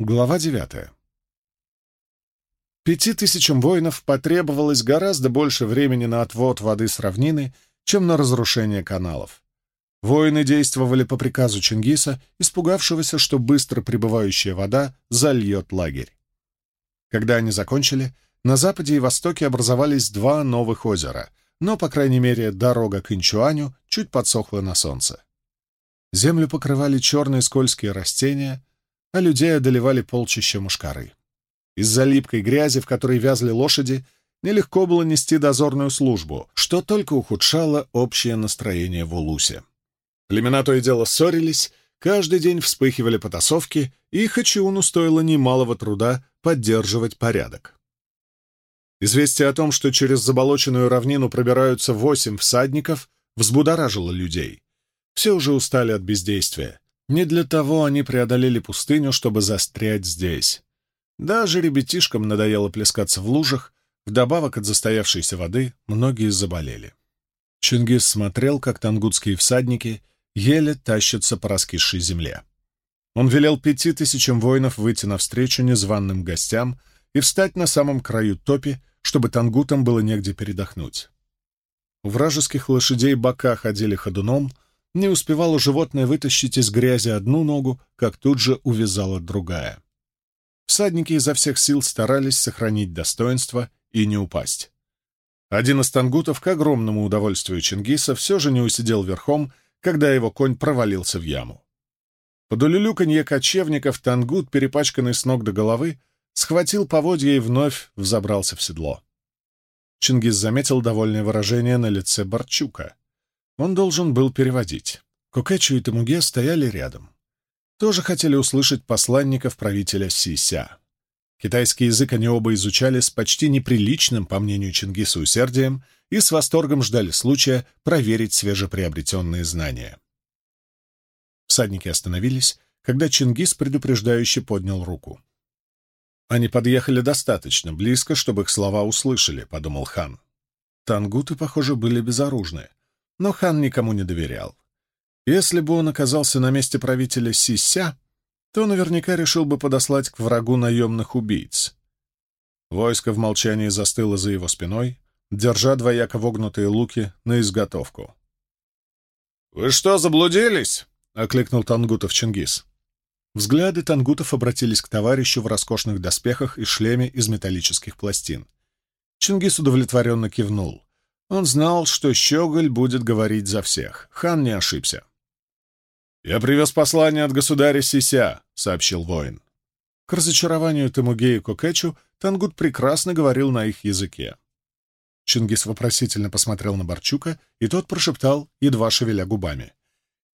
Глава девятая. Пяти тысячам воинов потребовалось гораздо больше времени на отвод воды с равнины, чем на разрушение каналов. Воины действовали по приказу Чингиса, испугавшегося, что быстро прибывающая вода зальет лагерь. Когда они закончили, на западе и востоке образовались два новых озера, но, по крайней мере, дорога к Инчуаню чуть подсохла на солнце. Землю покрывали черные скользкие растения — а людей одолевали полчища мушкары. Из-за липкой грязи, в которой вязли лошади, нелегко было нести дозорную службу, что только ухудшало общее настроение в Улусе. Племена то и дело ссорились, каждый день вспыхивали потасовки, и Хачиуну стоило немалого труда поддерживать порядок. Известие о том, что через заболоченную равнину пробираются восемь всадников, взбудоражило людей. Все уже устали от бездействия. Не для того они преодолели пустыню, чтобы застрять здесь. Даже ребятишкам надоело плескаться в лужах, вдобавок от застоявшейся воды многие заболели. Чингис смотрел, как тангутские всадники еле тащатся по раскисшей земле. Он велел пяти тысячам воинов выйти навстречу незваным гостям и встать на самом краю топи, чтобы тангутам было негде передохнуть. У вражеских лошадей бока ходили ходуном — не успевало животное вытащить из грязи одну ногу, как тут же увязала другая. Всадники изо всех сил старались сохранить достоинство и не упасть. Один из тангутов, к огромному удовольствию Чингиса, все же не усидел верхом, когда его конь провалился в яму. Под улюлюканье кочевников тангут, перепачканный с ног до головы, схватил поводья и вновь взобрался в седло. Чингис заметил довольное выражение на лице Барчука. Он должен был переводить. Кокэчу и Тамуге стояли рядом. Тоже хотели услышать посланников правителя Сися. Китайский язык они оба изучали с почти неприличным, по мнению Чингиса, усердием и с восторгом ждали случая проверить свежеприобретенные знания. Всадники остановились, когда Чингис предупреждающе поднял руку. «Они подъехали достаточно близко, чтобы их слова услышали», — подумал хан. Тангуты, похоже, были безоружны, но хан никому не доверял. Если бы он оказался на месте правителя Сися, то наверняка решил бы подослать к врагу наемных убийц. Войско в молчании застыло за его спиной, держа двояко вогнутые луки на изготовку. «Вы что, заблудились?» — окликнул Тангутов Чингис. Взгляды Тангутов обратились к товарищу в роскошных доспехах и шлеме из металлических пластин. Чингис удовлетворенно кивнул. Он знал, что Щеголь будет говорить за всех. Хан не ошибся. «Я привез послание от государя Сися», — сообщил воин. К разочарованию Тамуге и Кокетчу Тангут прекрасно говорил на их языке. Чингис вопросительно посмотрел на Барчука, и тот прошептал, едва шевеля губами.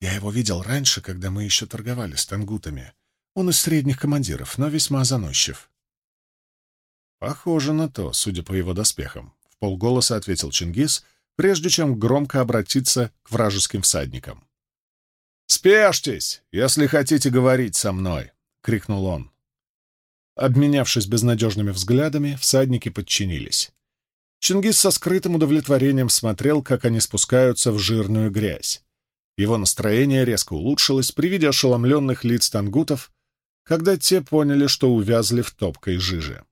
«Я его видел раньше, когда мы еще торговали с тангутами. Он из средних командиров, но весьма заносчив». Похоже на то, судя по его доспехам полголоса ответил Чингис, прежде чем громко обратиться к вражеским всадникам. «Спешьтесь, если хотите говорить со мной!» — крикнул он. Обменявшись безнадежными взглядами, всадники подчинились. Чингис со скрытым удовлетворением смотрел, как они спускаются в жирную грязь. Его настроение резко улучшилось при виде ошеломленных лиц тангутов, когда те поняли, что увязли в топкой жиже.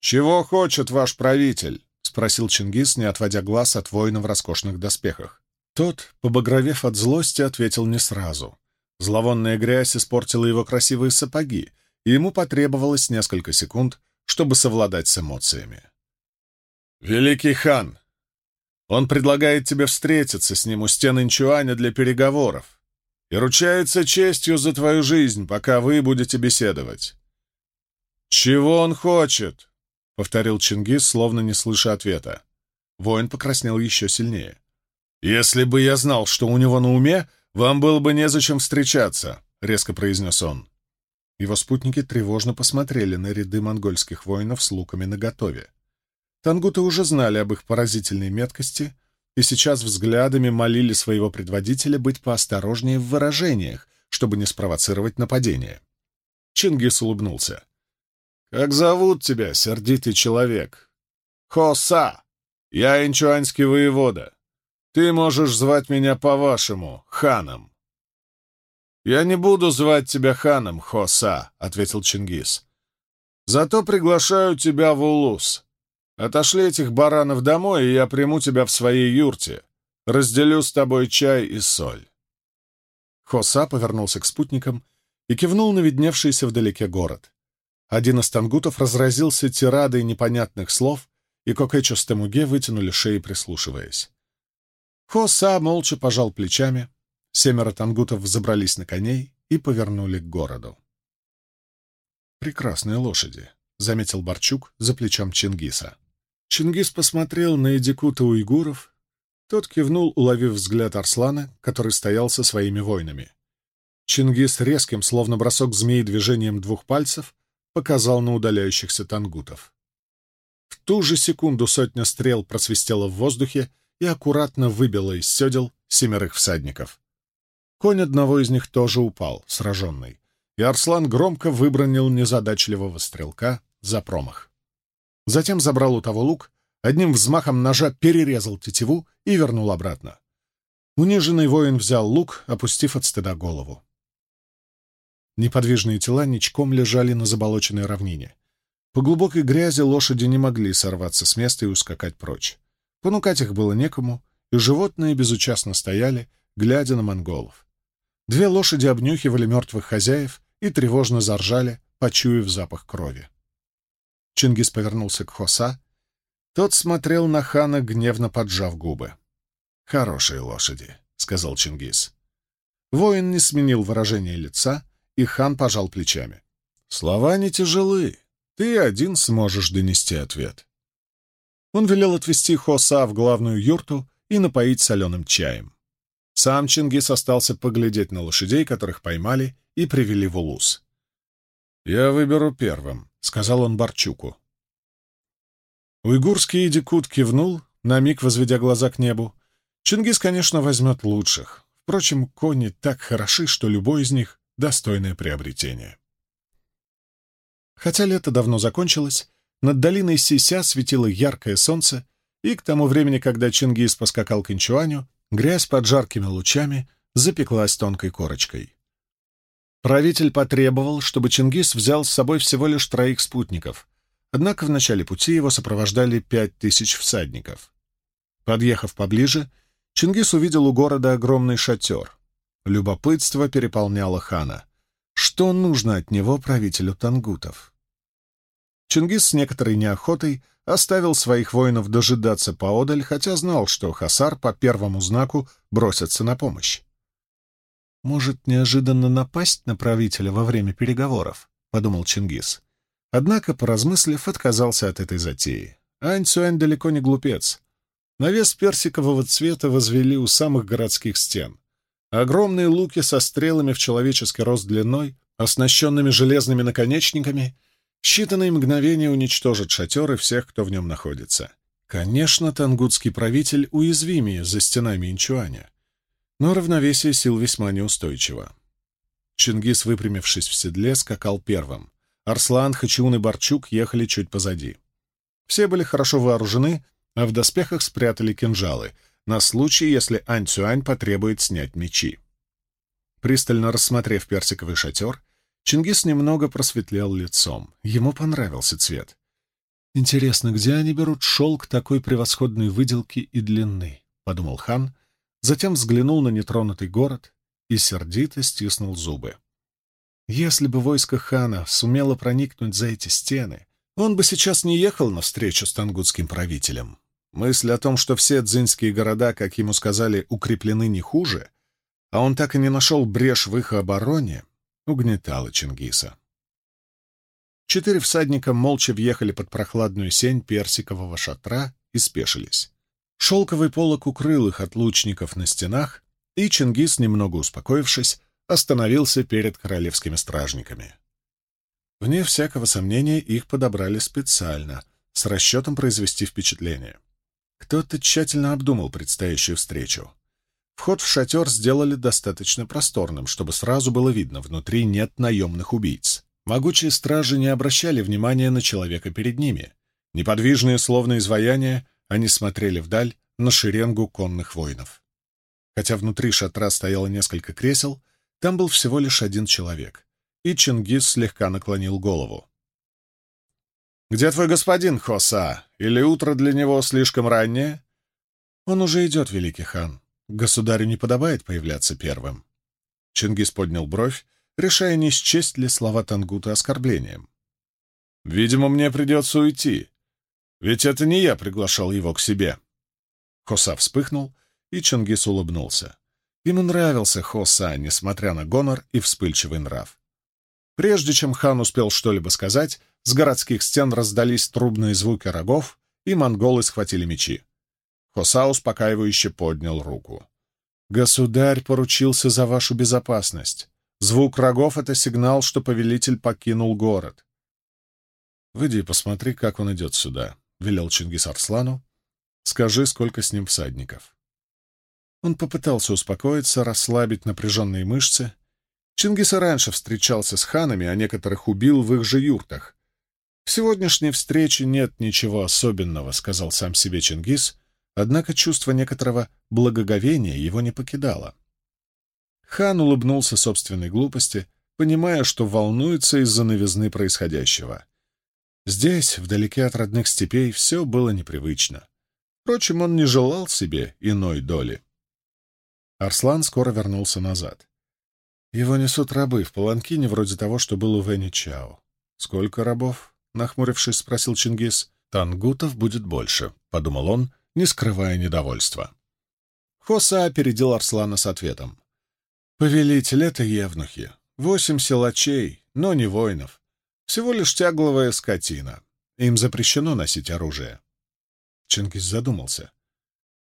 «Чего хочет ваш правитель?» — спросил Чингис, не отводя глаз от воина в роскошных доспехах. Тот, побагровев от злости, ответил не сразу. Зловонная грязь испортила его красивые сапоги, и ему потребовалось несколько секунд, чтобы совладать с эмоциями. «Великий хан! Он предлагает тебе встретиться с ним у стен Инчуаня для переговоров и ручается честью за твою жизнь, пока вы будете беседовать. Чего он хочет?» — повторил Чингис, словно не слыша ответа. Воин покраснел еще сильнее. «Если бы я знал, что у него на уме, вам было бы незачем встречаться», — резко произнес он. Его спутники тревожно посмотрели на ряды монгольских воинов с луками наготове. Тангуты уже знали об их поразительной меткости и сейчас взглядами молили своего предводителя быть поосторожнее в выражениях, чтобы не спровоцировать нападение. Чингис улыбнулся. «Как зовут тебя, сердитый человек?» «Хоса! Я инчуанский воевода. Ты можешь звать меня по-вашему, ханом». «Я не буду звать тебя ханом, Хоса», — ответил Чингис. «Зато приглашаю тебя в Улус. Отошли этих баранов домой, и я приму тебя в своей юрте. Разделю с тобой чай и соль». Хоса повернулся к спутникам и кивнул на видневшийся вдалеке город. Один из тангутов разразился тирадой непонятных слов, и Кокэчо с Темуге вытянули шеи, прислушиваясь. Хоса молча пожал плечами, семеро тангутов взобрались на коней и повернули к городу. «Прекрасные лошади», — заметил Барчук за плечом Чингиса. Чингис посмотрел на Эдикута уйгуров. Тот кивнул, уловив взгляд Арслана, который стоял со своими воинами. Чингис резким, словно бросок змеи движением двух пальцев, показал на удаляющихся тангутов. В ту же секунду сотня стрел просвистела в воздухе и аккуратно выбила из седел семерых всадников. Конь одного из них тоже упал, сраженный, и Арслан громко выбронил незадачливого стрелка за промах. Затем забрал у того лук, одним взмахом ножа перерезал тетиву и вернул обратно. Униженный воин взял лук, опустив от стыда голову. Неподвижные тела ничком лежали на заболоченной равнине. По глубокой грязи лошади не могли сорваться с места и ускакать прочь. Понукать их было некому, и животные безучастно стояли, глядя на монголов. Две лошади обнюхивали мертвых хозяев и тревожно заржали, почуяв запах крови. Чингис повернулся к Хоса. Тот смотрел на хана, гневно поджав губы. «Хорошие лошади», — сказал Чингис. Воин не сменил выражение лица, и хан пожал плечами. «Слова не тяжелы. Ты один сможешь донести ответ». Он велел отвезти Хоса в главную юрту и напоить соленым чаем. Сам Чингис остался поглядеть на лошадей, которых поймали и привели в Улус. «Я выберу первым», — сказал он Барчуку. Уйгурский идикут кивнул, на миг возведя глаза к небу. Чингис, конечно, возьмет лучших. Впрочем, кони так хороши, что любой из них — достойное приобретение. Хотя лето давно закончилось, над долиной Сися светило яркое солнце, и к тому времени, когда Чингис поскакал к Инчуаню, грязь под жаркими лучами запеклась тонкой корочкой. Правитель потребовал, чтобы Чингис взял с собой всего лишь троих спутников, однако в начале пути его сопровождали пять тысяч всадников. Подъехав поближе, Чингис увидел у города огромный шатер. Любопытство переполняло хана. Что нужно от него правителю тангутов? Чингис с некоторой неохотой оставил своих воинов дожидаться поодаль, хотя знал, что Хасар по первому знаку бросится на помощь. «Может, неожиданно напасть на правителя во время переговоров?» — подумал Чингис. Однако, поразмыслив, отказался от этой затеи. Ань далеко не глупец. Навес персикового цвета возвели у самых городских стен. Огромные луки со стрелами в человеческий рост длиной, оснащенными железными наконечниками — считанные мгновения уничтожат шатер и всех, кто в нем находится. Конечно, тангутский правитель уязвимее за стенами Инчуаня, но равновесие сил весьма неустойчиво. Чингис, выпрямившись в седле, скакал первым. Арслан, Хачиун и Барчук ехали чуть позади. Все были хорошо вооружены, а в доспехах спрятали кинжалы, на случай, если Ань Цюань потребует снять мечи. Пристально рассмотрев персиковый шатер, Чингис немного просветлел лицом. Ему понравился цвет. «Интересно, где они берут шелк такой превосходной выделки и длины?» — подумал хан, затем взглянул на нетронутый город и сердито стиснул зубы. Если бы войско хана сумело проникнуть за эти стены, он бы сейчас не ехал на встречу с тангутским правителем. Мысль о том, что все дзинские города, как ему сказали, укреплены не хуже, а он так и не нашел брешь в их обороне, угнетала Чингиса. Четыре всадника молча въехали под прохладную сень персикового шатра и спешились. Шелковый полок укрыл их от лучников на стенах, и Чингис, немного успокоившись, остановился перед королевскими стражниками. Вне всякого сомнения их подобрали специально, с расчетом произвести впечатление. Кто-то тщательно обдумал предстоящую встречу. Вход в шатер сделали достаточно просторным, чтобы сразу было видно, внутри нет наемных убийц. Могучие стражи не обращали внимания на человека перед ними. Неподвижные, словно изваяния, они смотрели вдаль на шеренгу конных воинов. Хотя внутри шатра стояло несколько кресел, Там был всего лишь один человек, и Чингис слегка наклонил голову. «Где твой господин, Хоса? Или утро для него слишком раннее?» «Он уже идет, великий хан. Государю не подобает появляться первым». Чингис поднял бровь, решая, не счесть ли слова Тангута оскорблением. «Видимо, мне придется уйти. Ведь это не я приглашал его к себе». Хоса вспыхнул, и Чингис улыбнулся. Ему нравился Хоса, несмотря на гонор и вспыльчивый нрав. Прежде чем хан успел что-либо сказать, с городских стен раздались трубные звуки рогов, и монголы схватили мечи. Хоса успокаивающе поднял руку. «Государь поручился за вашу безопасность. Звук рогов — это сигнал, что повелитель покинул город. «Выйди и посмотри, как он идет сюда», — велел Чингис Арслану. «Скажи, сколько с ним всадников». Он попытался успокоиться, расслабить напряженные мышцы. Чингис раньше встречался с ханами, а некоторых убил в их же юртах. «В сегодняшней встрече нет ничего особенного», — сказал сам себе Чингис, однако чувство некоторого благоговения его не покидало. Хан улыбнулся собственной глупости, понимая, что волнуется из-за новизны происходящего. Здесь, вдалеке от родных степей, все было непривычно. Впрочем, он не желал себе иной доли. Арслан скоро вернулся назад. Его несут рабы в паланкине, вроде того, что был у Венни Чао. «Сколько рабов?» — нахмурившись, спросил Чингис. «Тангутов будет больше», — подумал он, не скрывая недовольства. Хоса опередил Арслана с ответом. «Повелитель — это евнухи. Восемь силачей, но не воинов. Всего лишь тягловая скотина. Им запрещено носить оружие». Чингис задумался.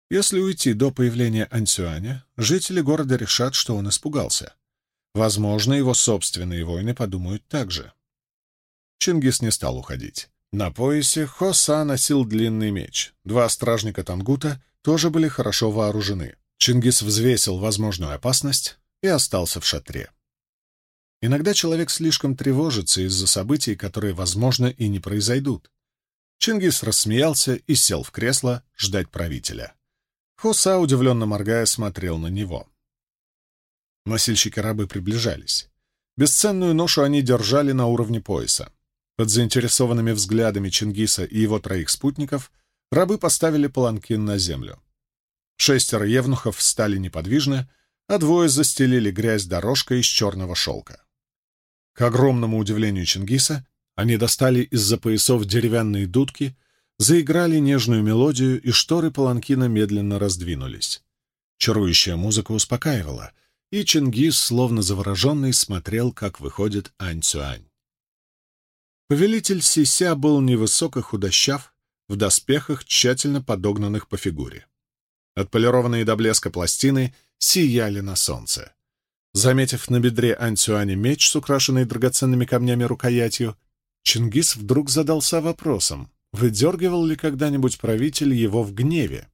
Если уйти до появления Ансюаня, жители города решат, что он испугался. Возможно, его собственные воины подумают так же. Чингис не стал уходить. На поясе Хоса носил длинный меч. Два стражника Тангута тоже были хорошо вооружены. Чингис взвесил возможную опасность и остался в шатре. Иногда человек слишком тревожится из-за событий, которые, возможно, и не произойдут. Чингис рассмеялся и сел в кресло ждать правителя. Хоса, удивленно моргая, смотрел на него. Носильщики рабы приближались. Бесценную ношу они держали на уровне пояса. Под заинтересованными взглядами Чингиса и его троих спутников рабы поставили паланкин на землю. Шестеро евнухов встали неподвижно, а двое застелили грязь дорожкой из черного шелка. К огромному удивлению Чингиса они достали из-за поясов деревянные дудки, заиграли нежную мелодию, и шторы паланкина медленно раздвинулись. Чарующая музыка успокаивала, и Чингис, словно завороженный, смотрел, как выходит Ань Цюань. Повелитель Сися был невысоко худощав, в доспехах, тщательно подогнанных по фигуре. Отполированные до блеска пластины сияли на солнце. Заметив на бедре Антюани меч с украшенной драгоценными камнями рукоятью, Чингис вдруг задался вопросом, выдергивал ли когда-нибудь правитель его в гневе.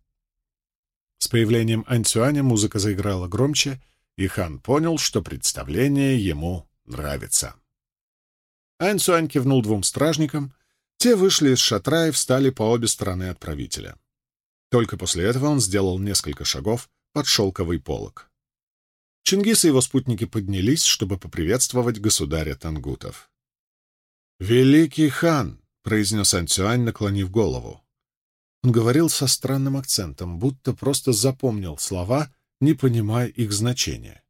С появлением Антюаня музыка заиграла громче, и хан понял, что представление ему нравится. Антюань кивнул двум стражникам, те вышли из шатра и встали по обе стороны от правителя. Только после этого он сделал несколько шагов под шелковый полог. Чингис и его спутники поднялись, чтобы поприветствовать государя Тангутов. «Великий хан!» — произнес Антюань, наклонив голову. Он говорил со странным акцентом, будто просто запомнил слова, не понимая их значения.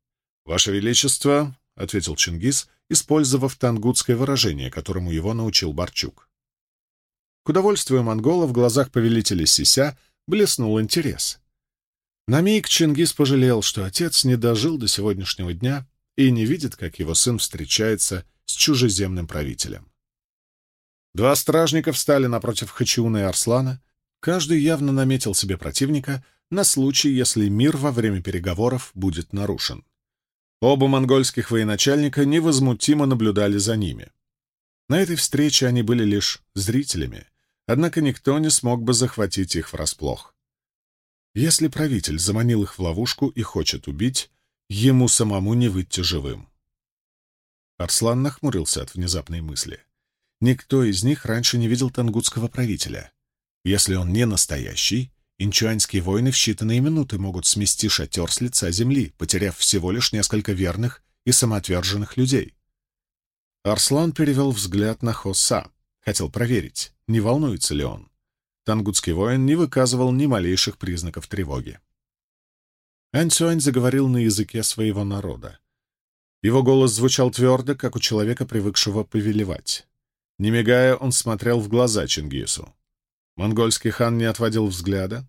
«Ваше Величество!» — ответил Чингис, использовав тангутское выражение, которому его научил Барчук. К удовольствию монгола в глазах повелителя Сися блеснул интерес. На миг Чингис пожалел, что отец не дожил до сегодняшнего дня и не видит, как его сын встречается с чужеземным правителем. Два стражника встали напротив Хачиуна и Арслана. Каждый явно наметил себе противника на случай, если мир во время переговоров будет нарушен. Оба монгольских военачальника невозмутимо наблюдали за ними. На этой встрече они были лишь зрителями, однако никто не смог бы захватить их врасплох. Если правитель заманил их в ловушку и хочет убить, ему самому не выйти живым. Арслан нахмурился от внезапной мысли. Никто из них раньше не видел тангутского правителя. Если он не настоящий, инчуанские воины в считанные минуты могут смести шатер с лица земли, потеряв всего лишь несколько верных и самоотверженных людей. Арслан перевел взгляд на Хоса, хотел проверить, не волнуется ли он. Тангутский воин не выказывал ни малейших признаков тревоги. Ань заговорил на языке своего народа. Его голос звучал твердо, как у человека, привыкшего повелевать. Не мигая, он смотрел в глаза Чингису. Монгольский хан не отводил взгляда.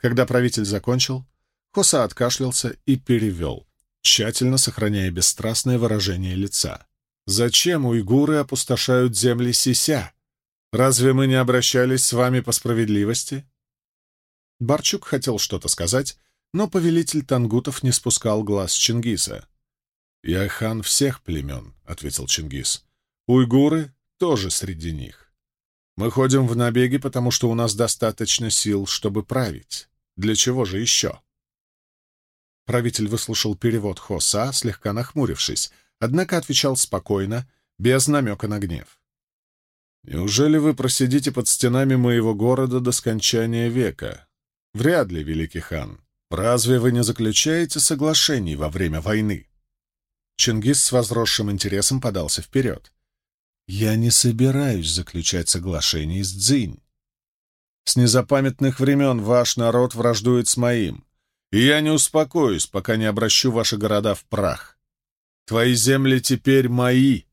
Когда правитель закончил, Хоса откашлялся и перевел, тщательно сохраняя бесстрастное выражение лица. «Зачем уйгуры опустошают земли Сися? Разве мы не обращались с вами по справедливости?» Барчук хотел что-то сказать, но повелитель тангутов не спускал глаз Чингиса. «Я хан всех племен», — ответил Чингис. «Уйгуры тоже среди них. Мы ходим в набеги, потому что у нас достаточно сил, чтобы править. Для чего же еще?» Правитель выслушал перевод Хоса, слегка нахмурившись, однако отвечал спокойно, без намека на гнев. «Неужели вы просидите под стенами моего города до скончания века? Вряд ли, великий хан. Разве вы не заключаете соглашений во время войны?» Чингис с возросшим интересом подался вперед. «Я не собираюсь заключать соглашение с Дзинь. С незапамятных времен ваш народ враждует с моим, и я не успокоюсь, пока не обращу ваши города в прах. Твои земли теперь мои,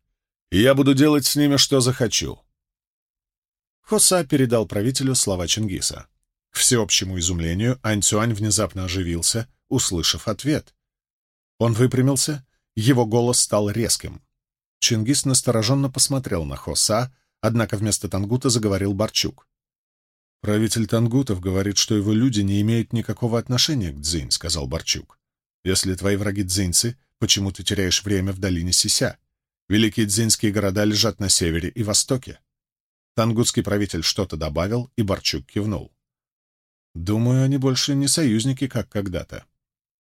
и я буду делать с ними, что захочу». Хоса передал правителю слова Чингиса. К всеобщему изумлению Аньцюань внезапно оживился, услышав ответ. Он выпрямился, его голос стал резким. Чингис настороженно посмотрел на Хоса, однако вместо Тангута заговорил Барчук. «Правитель Тангутов говорит, что его люди не имеют никакого отношения к Дзинь», — сказал Барчук. «Если твои враги дзиньцы, почему ты теряешь время в долине Сися? Великие дзиньские города лежат на севере и востоке». Тангутский правитель что-то добавил, и Барчук кивнул. Думаю, они больше не союзники, как когда-то.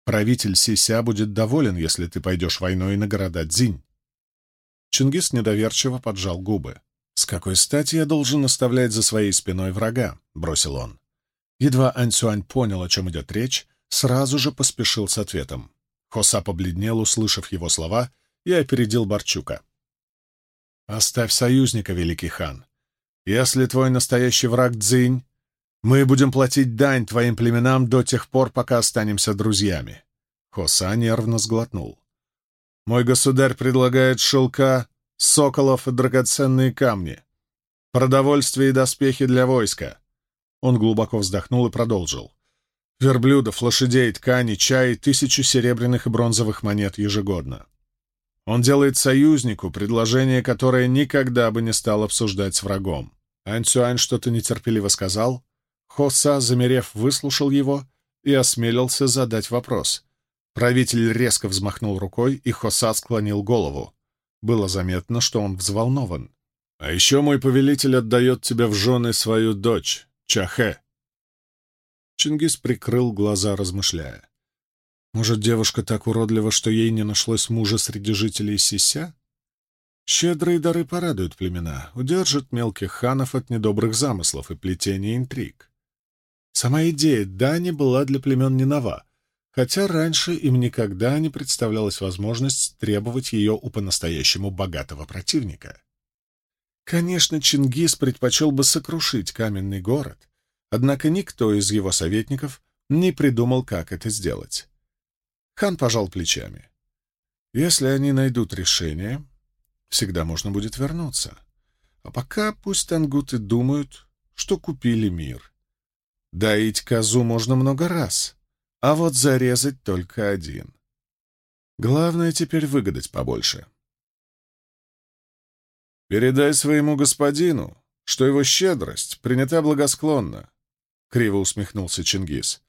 Правитель Сися будет доволен, если ты пойдешь войной на города Дзинь. Чингис недоверчиво поджал губы. «С какой стати я должен оставлять за своей спиной врага?» — бросил он. Едва Ансюань понял, о чем идет речь, сразу же поспешил с ответом. Хоса побледнел, услышав его слова, и опередил Барчука. «Оставь союзника, великий хан. Если твой настоящий враг Дзинь, мы будем платить дань твоим племенам до тех пор, пока останемся друзьями. Хоса нервно сглотнул. Мой государь предлагает шелка, соколов и драгоценные камни, продовольствие и доспехи для войска. Он глубоко вздохнул и продолжил. Верблюдов, лошадей, ткани, чай, тысячу серебряных и бронзовых монет ежегодно. Он делает союзнику предложение, которое никогда бы не стал обсуждать с врагом. Ань что-то нетерпеливо сказал, Хоса, замерев, выслушал его и осмелился задать вопрос. Правитель резко взмахнул рукой, и Хоса склонил голову. Было заметно, что он взволнован. «А еще мой повелитель отдает тебе в жены свою дочь, Чахе». Чингис прикрыл глаза, размышляя. «Может, девушка так уродлива, что ей не нашлось мужа среди жителей Сися?» Щедрые дары порадуют племена, удержат мелких ханов от недобрых замыслов и плетения интриг. Сама идея Дани была для племен не нова, хотя раньше им никогда не представлялась возможность требовать ее у по-настоящему богатого противника. Конечно, Чингис предпочел бы сокрушить каменный город, однако никто из его советников не придумал, как это сделать. Хан пожал плечами. Если они найдут решение, всегда можно будет вернуться. А пока пусть тангуты думают, что купили мир. Доить козу можно много раз, а вот зарезать только один. Главное теперь выгадать побольше. «Передай своему господину, что его щедрость принята благосклонно», — криво усмехнулся Чингис.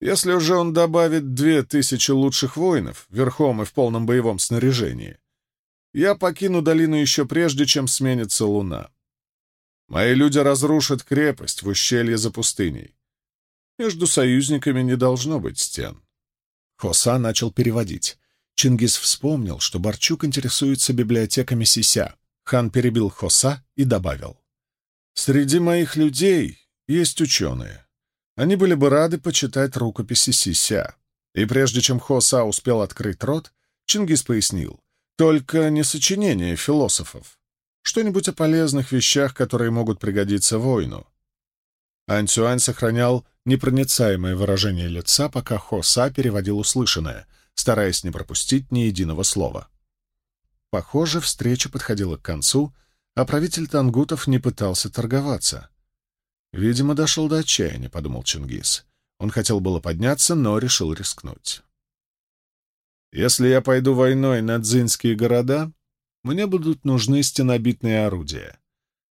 «Если уже он добавит две тысячи лучших воинов, верхом и в полном боевом снаряжении, я покину долину еще прежде, чем сменится луна. Мои люди разрушат крепость в ущелье за пустыней. Между союзниками не должно быть стен. Хоса начал переводить. Чингис вспомнил, что Барчук интересуется библиотеками Сися. Хан перебил Хоса и добавил. «Среди моих людей есть ученые. Они были бы рады почитать рукописи Сися». И прежде чем Хоса успел открыть рот, Чингис пояснил. «Только не сочинения философов. Что-нибудь о полезных вещах, которые могут пригодиться воину». Ань сохранял непроницаемое выражение лица, пока Хоса переводил услышанное, стараясь не пропустить ни единого слова. Похоже, встреча подходила к концу, а правитель Тангутов не пытался торговаться. «Видимо, дошел до отчаяния», — подумал Чингис. Он хотел было подняться, но решил рискнуть. «Если я пойду войной на дзинские города, мне будут нужны стенобитные орудия.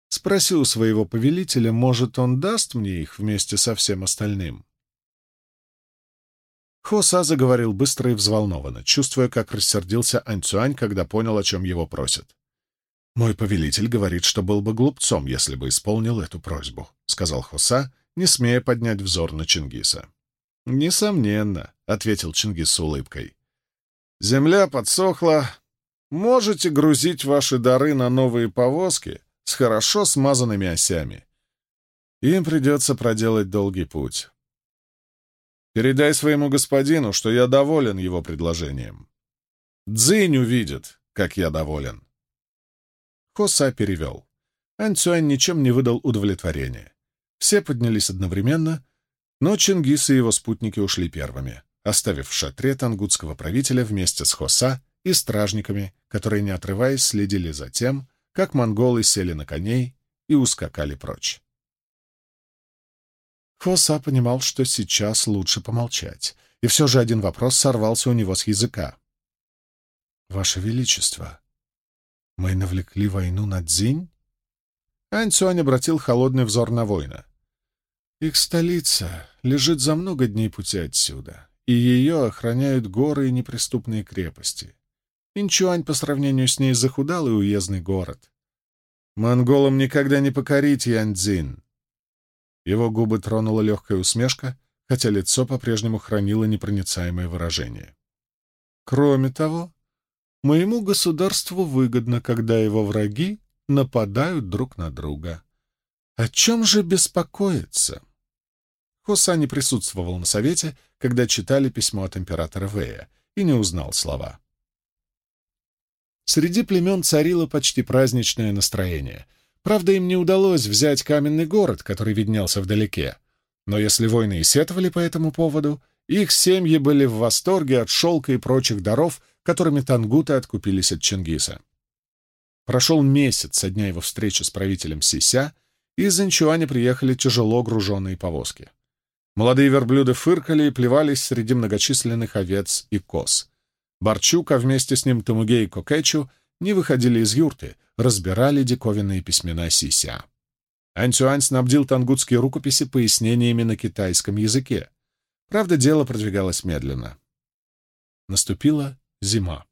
Спроси у своего повелителя, может, он даст мне их вместе со всем остальным?» Хоса заговорил быстро и взволнованно, чувствуя, как рассердился Анцюань, когда понял, о чем его просят. «Мой повелитель говорит, что был бы глупцом, если бы исполнил эту просьбу», — сказал Хоса, не смея поднять взор на Чингиса. «Несомненно», — ответил Чингис с улыбкой. «Земля подсохла. Можете грузить ваши дары на новые повозки хорошо смазанными осями. Им придется проделать долгий путь. Передай своему господину, что я доволен его предложением. Дзинь увидит, как я доволен. Хоса перевел. Анцюань ничем не выдал удовлетворения. Все поднялись одновременно, но Чингис и его спутники ушли первыми, оставив в шатре тангутского правителя вместе с Хоса и стражниками, которые, не отрываясь, следили за тем, как монголы сели на коней и ускакали прочь. Хоса понимал, что сейчас лучше помолчать, и все же один вопрос сорвался у него с языка. «Ваше Величество, мы навлекли войну на Дзинь?» Анцюань обратил холодный взор на воина. «Их столица лежит за много дней пути отсюда, и ее охраняют горы и неприступные крепости. Инчуань по сравнению с ней захудалый уездный город. Монголам никогда не покорить Яньцзин. Его губы тронула легкая усмешка, хотя лицо по-прежнему хранило непроницаемое выражение. Кроме того, моему государству выгодно, когда его враги нападают друг на друга. О чем же беспокоиться? Хоса не присутствовал на совете, когда читали письмо от императора Вэя, и не узнал слова. Среди племен царило почти праздничное настроение — Правда, им не удалось взять каменный город, который виднелся вдалеке. Но если войны и сетовали по этому поводу, их семьи были в восторге от шелка и прочих даров, которыми тангуты откупились от Чингиса. Прошел месяц со дня его встречи с правителем Сися, и из Инчуаня приехали тяжело груженные повозки. Молодые верблюды фыркали и плевались среди многочисленных овец и коз. Барчука вместе с ним Тамуге и Кокетчу не выходили из юрты, разбирали диковинные письмена Сися. Антюань снабдил тангутские рукописи пояснениями на китайском языке. Правда, дело продвигалось медленно. Наступила зима.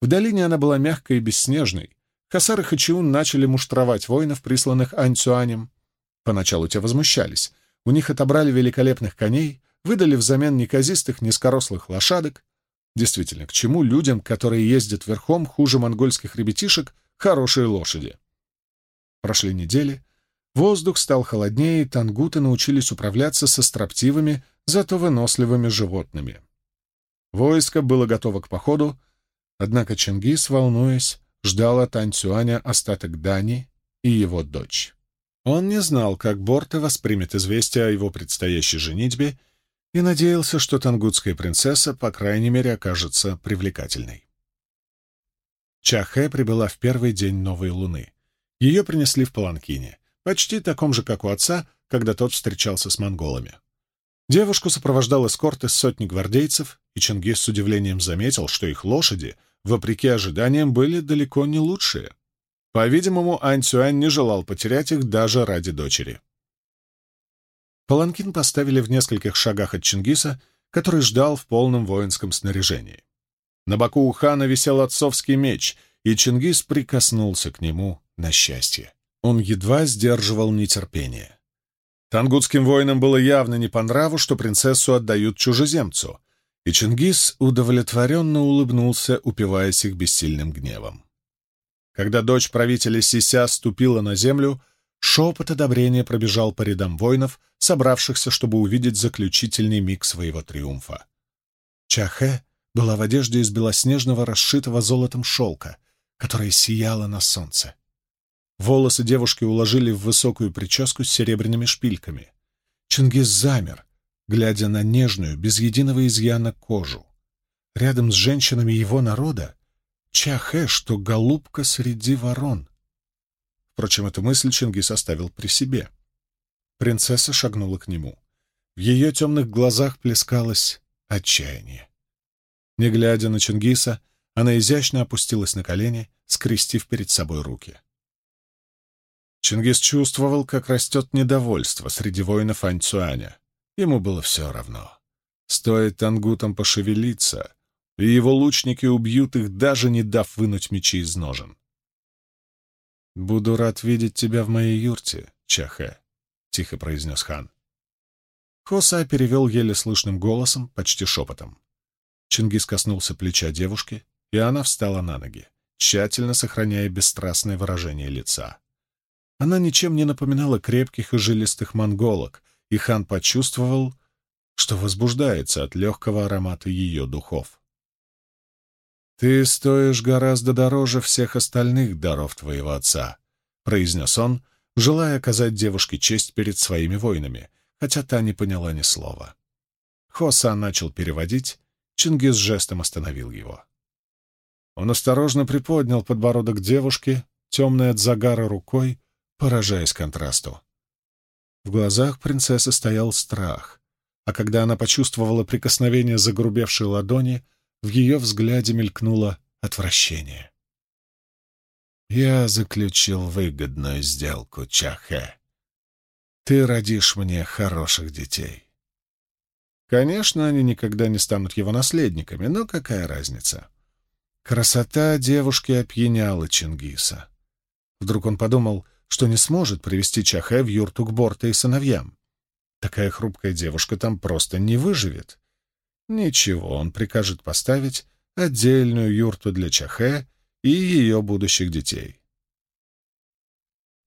В долине она была мягкой и бесснежной. Хасар и Хачиун начали муштровать воинов, присланных Анцюанем. Поначалу те возмущались. У них отобрали великолепных коней, выдали взамен неказистых низкорослых лошадок. Действительно, к чему людям, которые ездят верхом хуже монгольских ребятишек, хорошие лошади. Прошли недели, воздух стал холоднее, и тангуты научились управляться со строптивыми, зато выносливыми животными. Войско было готово к походу, однако Чингис, волнуясь, ждал от Анцюаня остаток Дани и его дочь. Он не знал, как Борте воспримет известие о его предстоящей женитьбе и надеялся, что тангутская принцесса, по крайней мере, окажется привлекательной. Чахэ прибыла в первый день новой луны. Ее принесли в Паланкине, почти таком же, как у отца, когда тот встречался с монголами. Девушку сопровождал эскорт из сотни гвардейцев, и Чингис с удивлением заметил, что их лошади, вопреки ожиданиям, были далеко не лучшие. По-видимому, Ань Цюань не желал потерять их даже ради дочери. Паланкин поставили в нескольких шагах от Чингиса, который ждал в полном воинском снаряжении. На боку у хана висел отцовский меч, и Чингис прикоснулся к нему на счастье. Он едва сдерживал нетерпение. Тангутским воинам было явно не по нраву, что принцессу отдают чужеземцу, и Чингис удовлетворенно улыбнулся, упиваясь их бессильным гневом. Когда дочь правителя Сися ступила на землю, шепот одобрения пробежал по рядам воинов, собравшихся, чтобы увидеть заключительный миг своего триумфа. Чахе была в одежде из белоснежного расшитого золотом шелка, которая сияла на солнце. Волосы девушки уложили в высокую прическу с серебряными шпильками. Чингис замер, глядя на нежную, без единого изъяна кожу. Рядом с женщинами его народа Чахэ, что голубка среди ворон. Впрочем, эту мысль Чингис оставил при себе. Принцесса шагнула к нему. В ее темных глазах плескалось отчаяние. Не глядя на Чингиса, она изящно опустилась на колени, скрестив перед собой руки. Чингис чувствовал, как растет недовольство среди воинов Аньцуаня. Ему было все равно. Стоит тангутам пошевелиться, и его лучники убьют их, даже не дав вынуть мечи из ножен. «Буду рад видеть тебя в моей юрте, Чахэ», — тихо произнес хан. Хоса перевел еле слышным голосом, почти шепотом. Чингис коснулся плеча девушки, и она встала на ноги, тщательно сохраняя бесстрастное выражение лица. Она ничем не напоминала крепких и жилистых монголок, и хан почувствовал, что возбуждается от легкого аромата ее духов. «Ты стоишь гораздо дороже всех остальных даров твоего отца», — произнес он, желая оказать девушке честь перед своими воинами, хотя та не поняла ни слова. Хоса начал переводить, Чингис жестом остановил его. Он осторожно приподнял подбородок девушки, темной от загара рукой, поражаясь контрасту. В глазах принцессы стоял страх, а когда она почувствовала прикосновение загрубевшей ладони — в ее взгляде мелькнуло отвращение. «Я заключил выгодную сделку, Чахе. Ты родишь мне хороших детей». Конечно, они никогда не станут его наследниками, но какая разница? Красота девушки опьяняла Чингиса. Вдруг он подумал, что не сможет привести Чахе в юрту к Борта и сыновьям. Такая хрупкая девушка там просто не выживет. Ничего, он прикажет поставить отдельную юрту для Чахе и ее будущих детей.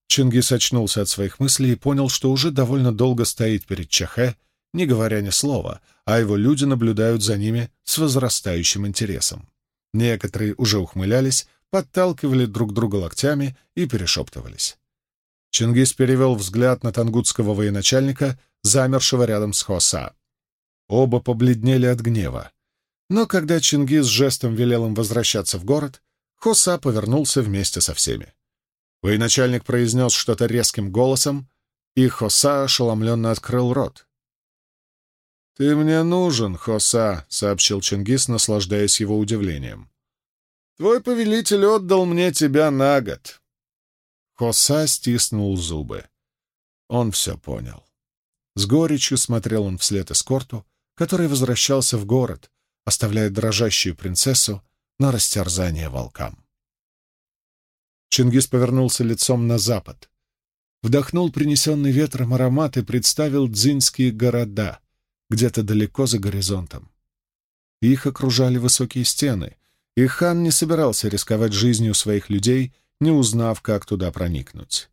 Чингис очнулся от своих мыслей и понял, что уже довольно долго стоит перед Чахе, не говоря ни слова, а его люди наблюдают за ними с возрастающим интересом. Некоторые уже ухмылялись, подталкивали друг друга локтями и перешептывались. Чингис перевел взгляд на тангутского военачальника, замершего рядом с Хоса. Оба побледнели от гнева. Но когда Чингис жестом велел им возвращаться в город, Хоса повернулся вместе со всеми. Военачальник произнес что-то резким голосом, и Хоса ошеломленно открыл рот. «Ты мне нужен, Хоса», — сообщил Чингис, наслаждаясь его удивлением. «Твой повелитель отдал мне тебя на год». Хоса стиснул зубы. Он все понял. С горечью смотрел он вслед эскорту, который возвращался в город, оставляя дрожащую принцессу на растерзание волкам. Чингис повернулся лицом на запад, вдохнул принесенный ветром аромат и представил дзиньские города, где-то далеко за горизонтом. Их окружали высокие стены, и хан не собирался рисковать жизнью своих людей, не узнав, как туда проникнуть.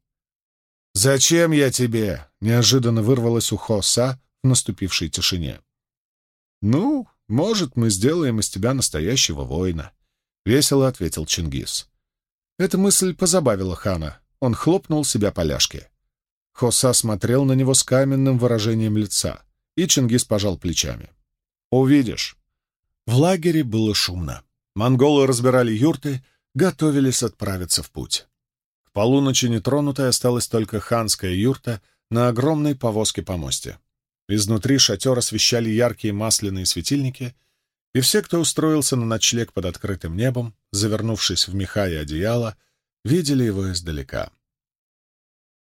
«Зачем я тебе?» — неожиданно вырвалось у Хоса в наступившей тишине. «Ну, может, мы сделаем из тебя настоящего воина», — весело ответил Чингис. Эта мысль позабавила хана. Он хлопнул себя по ляжке. Хоса смотрел на него с каменным выражением лица, и Чингис пожал плечами. «Увидишь». В лагере было шумно. Монголы разбирали юрты, готовились отправиться в путь. К полуночи нетронутой осталась только ханская юрта на огромной повозке по. Изнутри шатер освещали яркие масляные светильники, и все, кто устроился на ночлег под открытым небом, завернувшись в меха и одеяло, видели его издалека.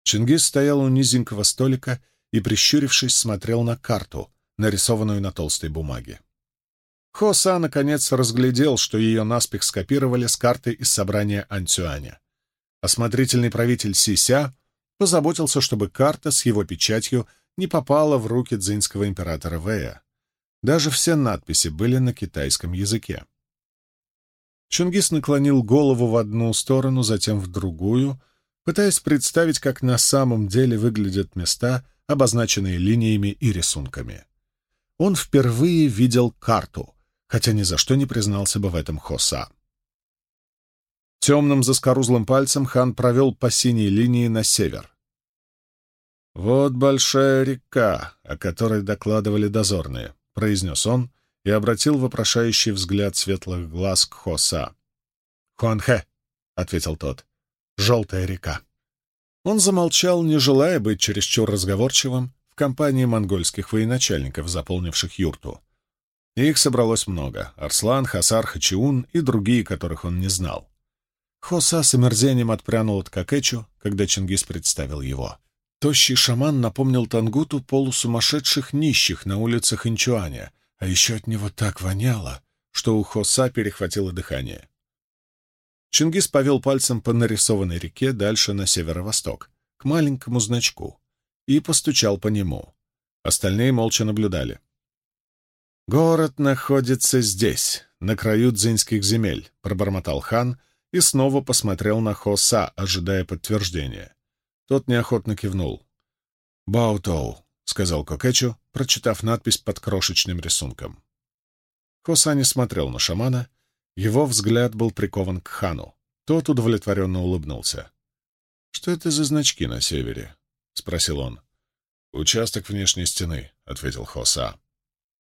Чингис стоял у низенького столика и, прищурившись, смотрел на карту, нарисованную на толстой бумаге. Хоса, наконец, разглядел, что ее наспех скопировали с карты из собрания Антюаня. Осмотрительный правитель Сися позаботился, чтобы карта с его печатью не попала в руки дзинского императора Вэя. Даже все надписи были на китайском языке. Чунгис наклонил голову в одну сторону, затем в другую, пытаясь представить, как на самом деле выглядят места, обозначенные линиями и рисунками. Он впервые видел карту, хотя ни за что не признался бы в этом Хоса. Темным заскорузлым пальцем хан провел по синей линии на север. «Вот большая река, о которой докладывали дозорные», — произнес он и обратил вопрошающий взгляд светлых глаз к Хоса. «Хуанхэ», — ответил тот, — «желтая река». Он замолчал, не желая быть чересчур разговорчивым в компании монгольских военачальников, заполнивших юрту. Их собралось много — Арслан, Хасар, Хачиун и другие, которых он не знал. Хоса с омерзением отпрянул от Какечу, когда Чингис представил его. Тощий шаман напомнил Тангуту полусумасшедших нищих на улицах Инчуаня, а еще от него так воняло, что у Хоса перехватило дыхание. Чингис повел пальцем по нарисованной реке дальше на северо-восток, к маленькому значку, и постучал по нему. Остальные молча наблюдали. «Город находится здесь, на краю дзиньских земель», — пробормотал хан и снова посмотрел на Хоса, ожидая подтверждения. Тот неохотно кивнул. «Баутоу», — сказал Кокэчу, прочитав надпись под крошечным рисунком. Хоса не смотрел на шамана, его взгляд был прикован к хану. Тот удовлетворенно улыбнулся. «Что это за значки на севере?» — спросил он. «Участок внешней стены», — ответил Хоса.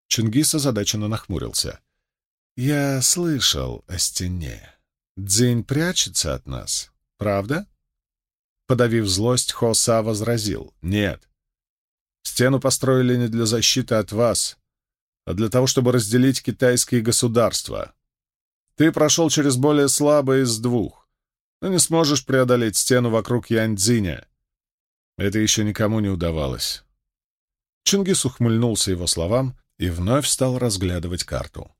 Чингис озадаченно нахмурился. «Я слышал о стене. Дзинь прячется от нас, правда?» Подавив злость, Хоса возразил. «Нет. Стену построили не для защиты от вас, а для того, чтобы разделить китайские государства. Ты прошел через более слабое из двух, но не сможешь преодолеть стену вокруг Яньцзиня. Это еще никому не удавалось. Чингис ухмыльнулся его словам и вновь стал разглядывать карту.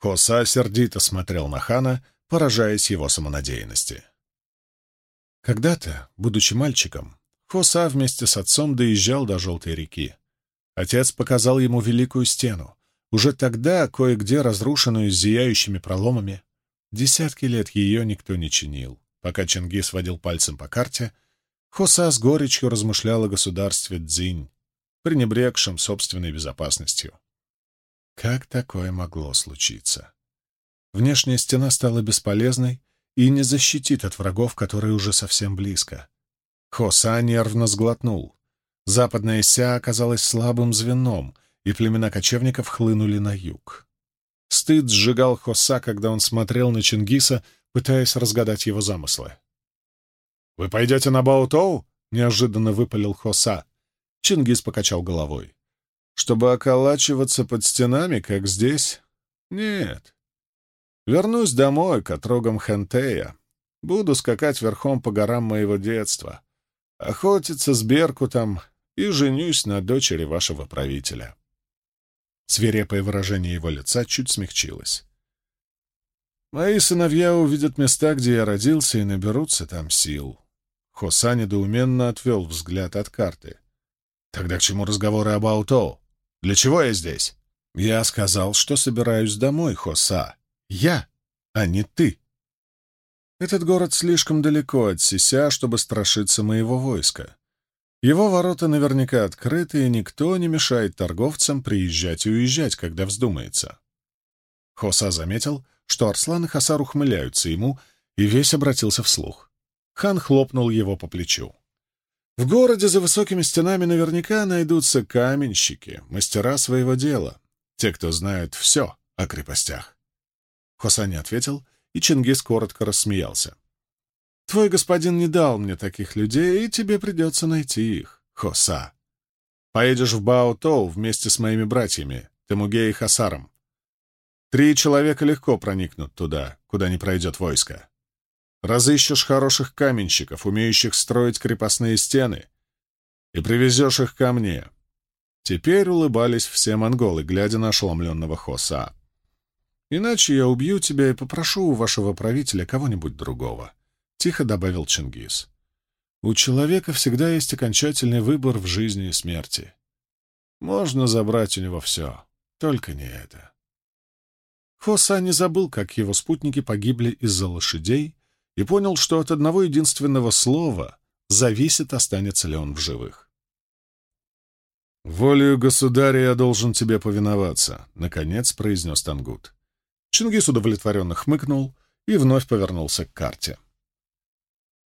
Хоса сердито смотрел на хана, поражаясь его самонадеянности. Когда-то, будучи мальчиком, Хоса вместе с отцом доезжал до Желтой реки. Отец показал ему великую стену, уже тогда кое-где разрушенную зияющими проломами. Десятки лет ее никто не чинил. Пока Чингис водил пальцем по карте, Хоса с горечью размышлял о государстве Дзинь, пренебрегшем собственной безопасностью. Как такое могло случиться? Внешняя стена стала бесполезной и не защитит от врагов, которые уже совсем близко. Хоса нервно сглотнул. Западная Ся оказалась слабым звеном, и племена кочевников хлынули на юг. Стыд сжигал Хоса, когда он смотрел на Чингиса, пытаясь разгадать его замыслы. «Вы пойдете на Баутоу?» — неожиданно выпалил Хоса. Чингис покачал головой. «Чтобы околачиваться под стенами, как здесь? Нет. Вернусь домой, к отрогам Хентея. Буду скакать верхом по горам моего детства, охотиться с Беркутом и женюсь на дочери вашего правителя». Свирепое выражение его лица чуть смягчилось. «Мои сыновья увидят места, где я родился, и наберутся там сил». Хоса недоуменно отвел взгляд от карты. «Тогда к чему разговоры об Ауто? Для чего я здесь?» «Я сказал, что собираюсь домой, Хоса. Я, а не ты. Этот город слишком далеко от Сися, чтобы страшиться моего войска. Его ворота наверняка открыты, и никто не мешает торговцам приезжать и уезжать, когда вздумается. Хоса заметил, что Арслан и Хасар ухмыляются ему, и весь обратился вслух. Хан хлопнул его по плечу. В городе за высокими стенами наверняка найдутся каменщики, мастера своего дела, те, кто знают все о крепостях. Хоса не ответил, и Чингис коротко рассмеялся. Твой господин не дал мне таких людей, и тебе придется найти их, Хоса. Поедешь в Баотоу вместе с моими братьями, Темуге и Хасаром. Три человека легко проникнут туда, куда не пройдет войско. Разыщешь хороших каменщиков, умеющих строить крепостные стены, и привезешь их ко мне. Теперь улыбались все монголы, глядя на ошеломленного Хоса. Иначе я убью тебя и попрошу у вашего правителя кого-нибудь другого тихо добавил Чингис. У человека всегда есть окончательный выбор в жизни и смерти. Можно забрать у него все, только не это. Хоса не забыл, как его спутники погибли из-за лошадей, и понял, что от одного единственного слова зависит, останется ли он в живых. «Волею государя я должен тебе повиноваться», — наконец произнес Тангут. Чингис удовлетворенно хмыкнул и вновь повернулся к карте.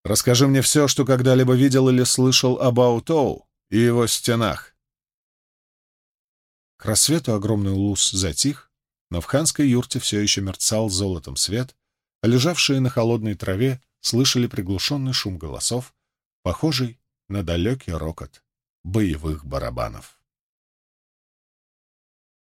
«Расскажи мне все, что когда-либо видел или слышал об Аутоу и его стенах». К рассвету огромный лус затих, но в ханской юрте все еще мерцал золотом свет, а лежавшие на холодной траве слышали приглушенный шум голосов, похожий на далекий рокот боевых барабанов.